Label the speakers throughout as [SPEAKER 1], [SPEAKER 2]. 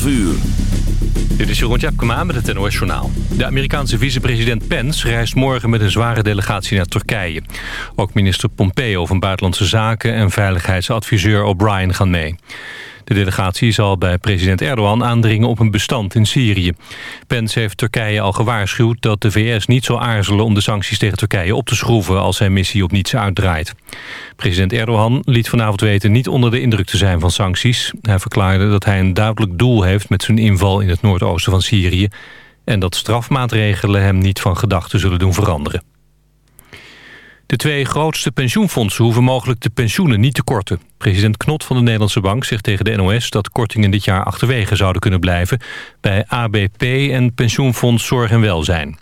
[SPEAKER 1] 12 uur.
[SPEAKER 2] Dit is Jeroen Tjepkema met het NOS. De Amerikaanse vicepresident Pence reist morgen met een zware delegatie naar Turkije. Ook minister Pompeo van Buitenlandse Zaken en veiligheidsadviseur O'Brien gaan mee. De delegatie zal bij president Erdogan aandringen op een bestand in Syrië. Pence heeft Turkije al gewaarschuwd dat de VS niet zal aarzelen om de sancties tegen Turkije op te schroeven als zijn missie op niets uitdraait. President Erdogan liet vanavond weten niet onder de indruk te zijn van sancties. Hij verklaarde dat hij een duidelijk doel heeft met zijn inval in het noordoosten van Syrië en dat strafmaatregelen hem niet van gedachten zullen doen veranderen. De twee grootste pensioenfondsen hoeven mogelijk de pensioenen niet te korten. President Knot van de Nederlandse Bank zegt tegen de NOS... dat kortingen dit jaar achterwege zouden kunnen blijven... bij ABP en Pensioenfonds Zorg en Welzijn.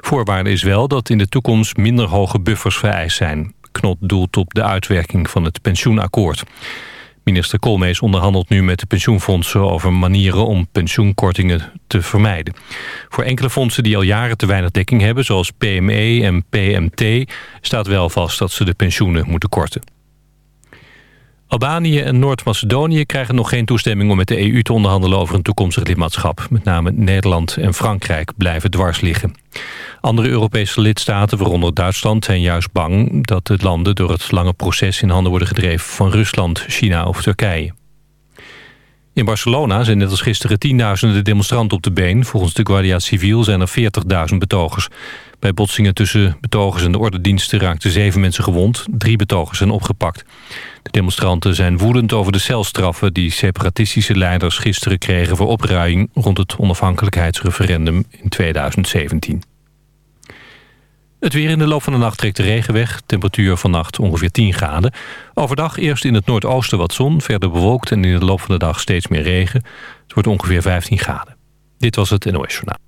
[SPEAKER 2] Voorwaarde is wel dat in de toekomst minder hoge buffers vereist zijn. Knot doelt op de uitwerking van het pensioenakkoord. Minister Koolmees onderhandelt nu met de pensioenfondsen over manieren om pensioenkortingen te vermijden. Voor enkele fondsen die al jaren te weinig dekking hebben, zoals PME en PMT, staat wel vast dat ze de pensioenen moeten korten. Albanië en Noord-Macedonië krijgen nog geen toestemming om met de EU te onderhandelen over een toekomstig lidmaatschap. Met name Nederland en Frankrijk blijven dwars liggen. Andere Europese lidstaten, waaronder Duitsland, zijn juist bang dat de landen door het lange proces in handen worden gedreven van Rusland, China of Turkije. In Barcelona zijn net als gisteren tienduizenden demonstranten op de been. Volgens de Guardia Civil zijn er 40.000 betogers. Bij botsingen tussen betogers en de ordendiensten raakten zeven mensen gewond. Drie betogers zijn opgepakt. De demonstranten zijn woedend over de celstraffen... die separatistische leiders gisteren kregen voor opruiing... rond het onafhankelijkheidsreferendum in 2017. Het weer in de loop van de nacht trekt de regen weg. Temperatuur vannacht ongeveer 10 graden. Overdag eerst in het noordoosten wat zon, verder bewolkt... en in de loop van de dag steeds meer regen. Het wordt ongeveer 15 graden. Dit was het NOS Journaal.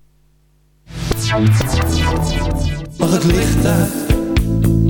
[SPEAKER 3] Mag het licht uit?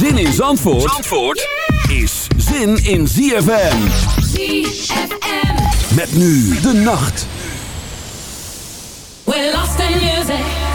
[SPEAKER 1] Zin in Zandvoort, Zandvoort is zin in ZFM. ZFM. Met nu de nacht.
[SPEAKER 4] We're lost in music.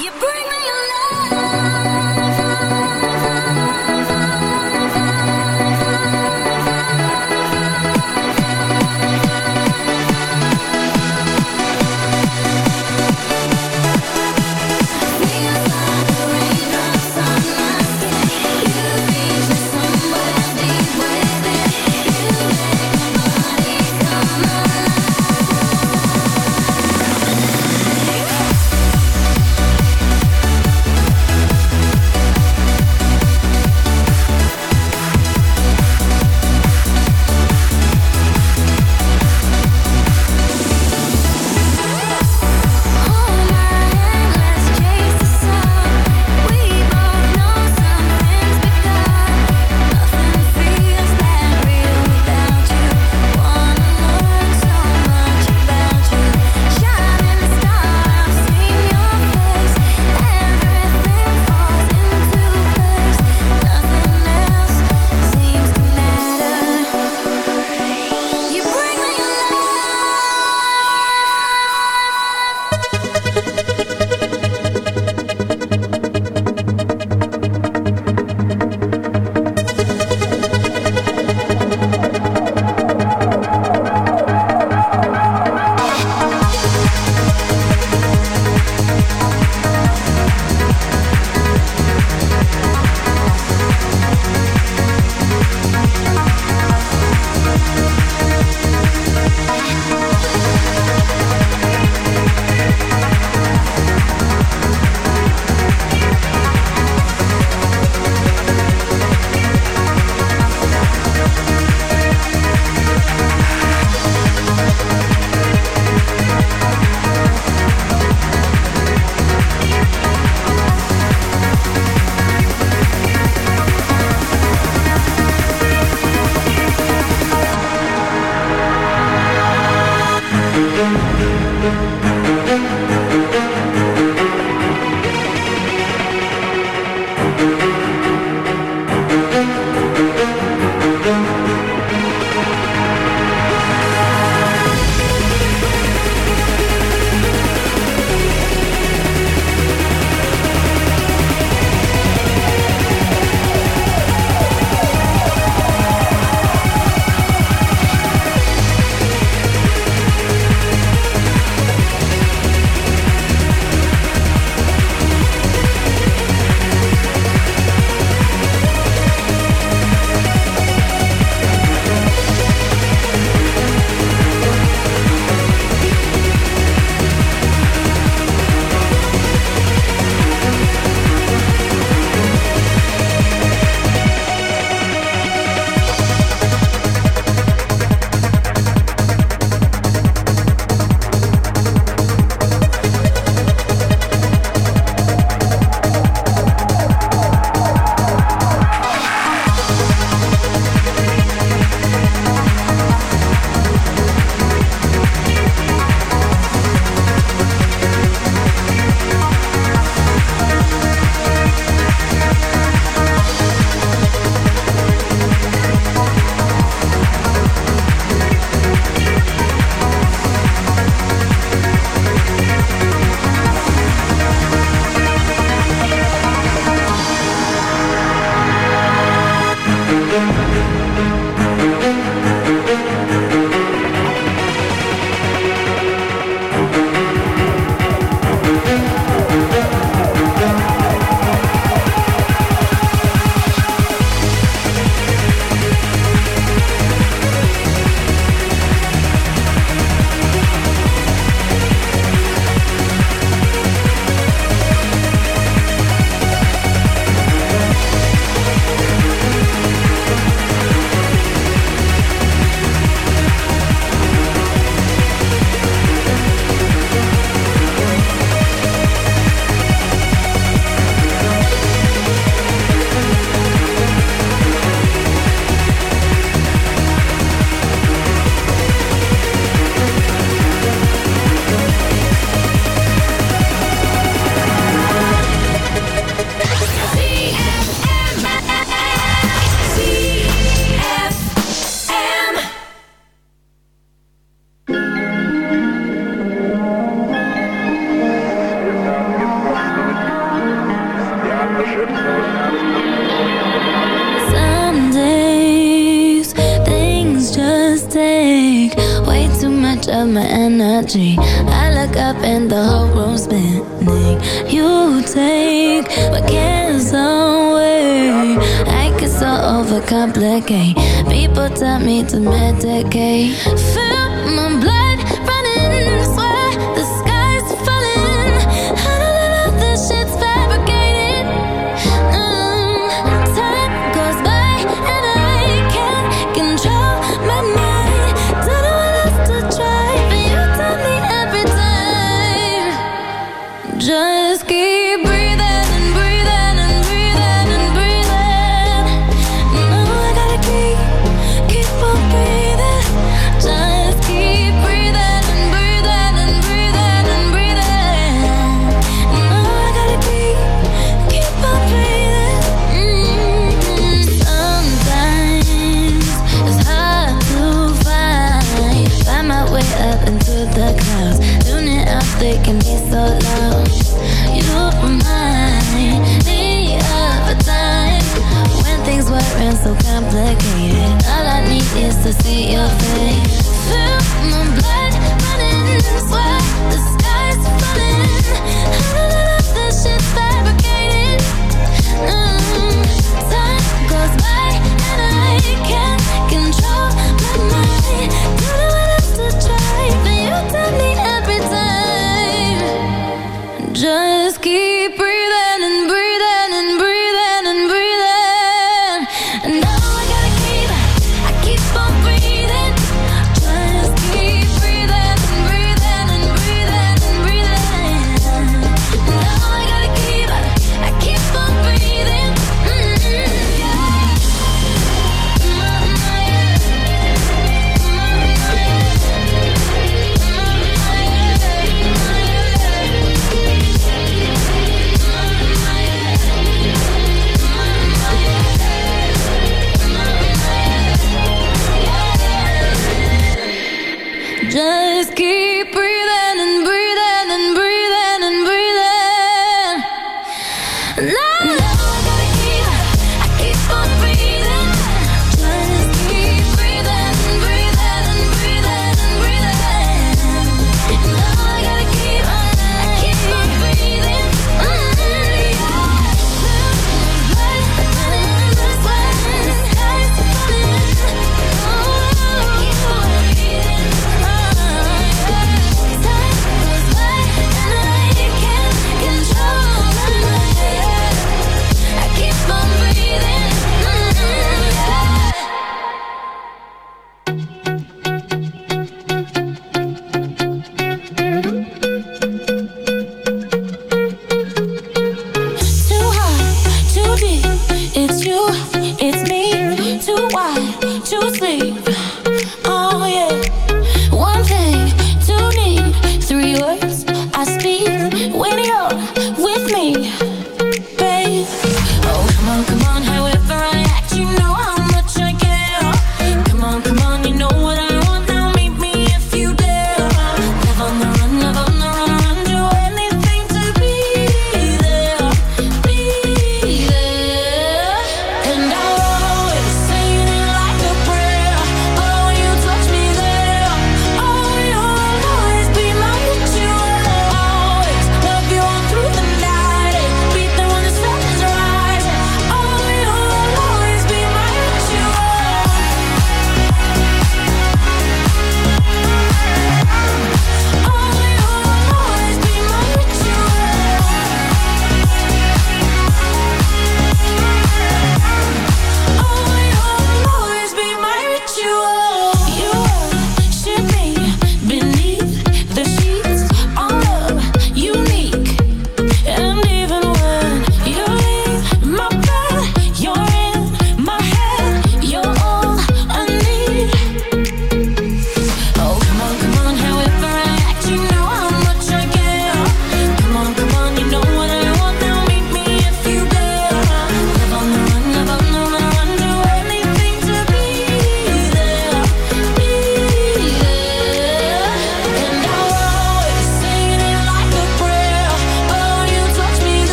[SPEAKER 5] You bring me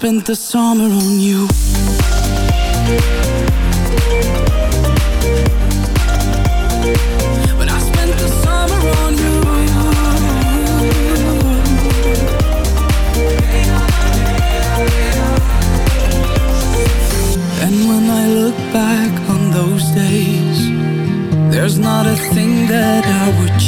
[SPEAKER 6] spent the summer on you. When I spent the summer on you. And when I look back on those days, there's not a thing that I would change.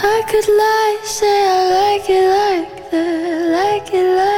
[SPEAKER 5] I
[SPEAKER 7] could lie, say I like it like that, like it like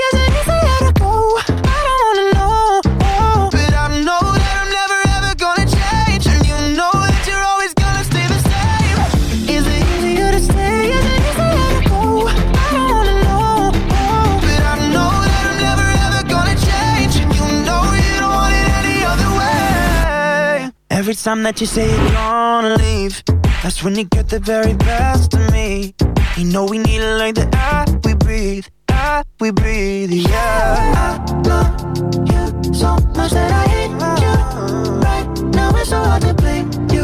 [SPEAKER 8] Every time that you say you're gonna leave, that's when you get the very best of me. You know we need it like the air we breathe, air we breathe, yeah. I love you so much that I hate you. Right now it's so hard to blame you,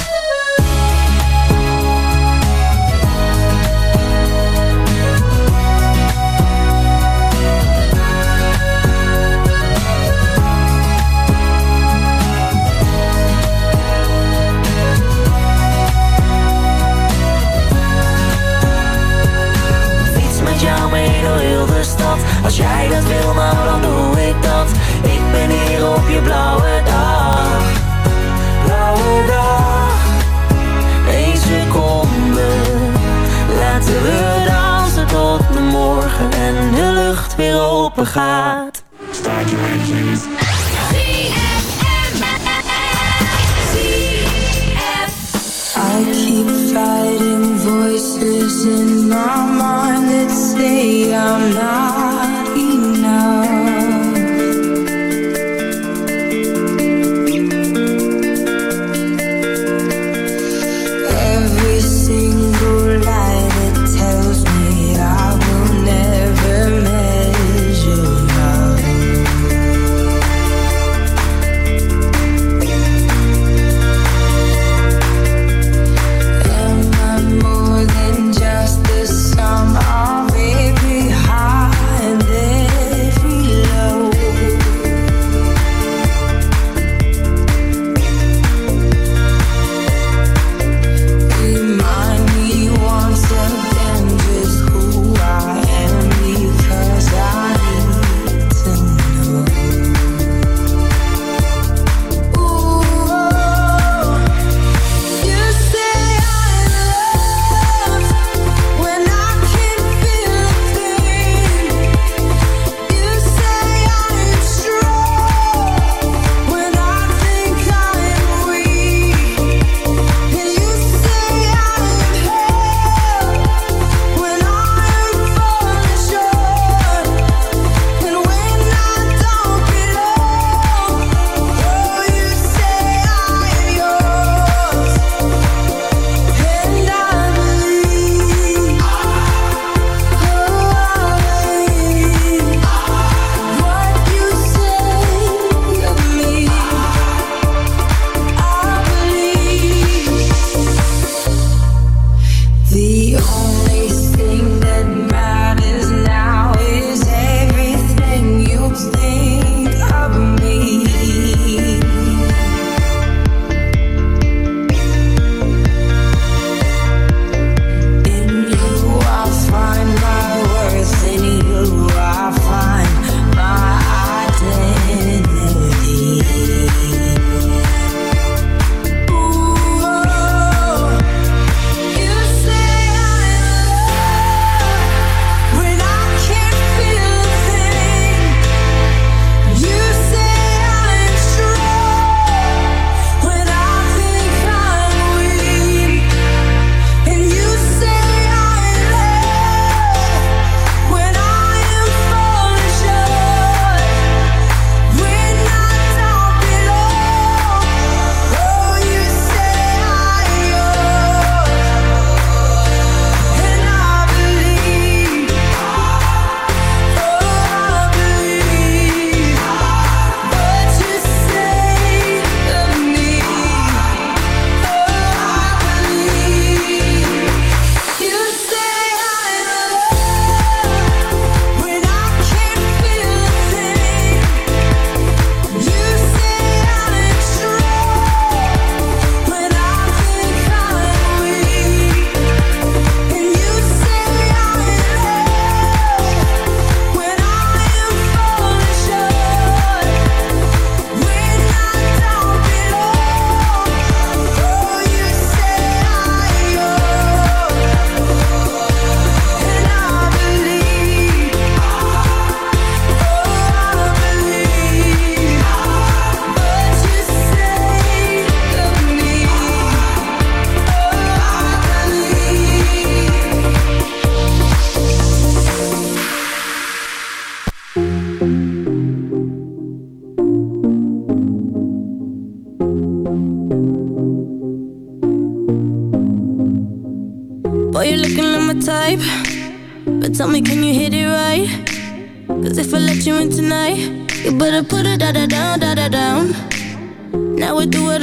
[SPEAKER 5] Als jij dat wil, nou dan doe ik dat? Ik ben hier op je blauwe dag. Blauwe dag. Eén seconde. Laten we dansen tot de morgen En de lucht weer open gaat. Start your engines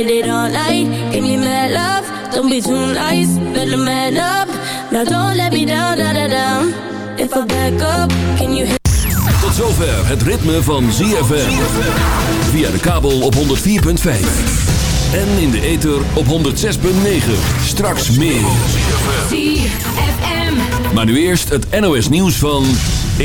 [SPEAKER 9] Get it all night, give me mad love. Don't be too nice, better man up. Now don't let me down, da da down. If I back up, can you
[SPEAKER 1] Tot zover het ritme van ZFM. Via de kabel op 104.5. En in de ether op 106.9. Straks meer.
[SPEAKER 4] ZFM.
[SPEAKER 1] Maar nu eerst het NOS nieuws van...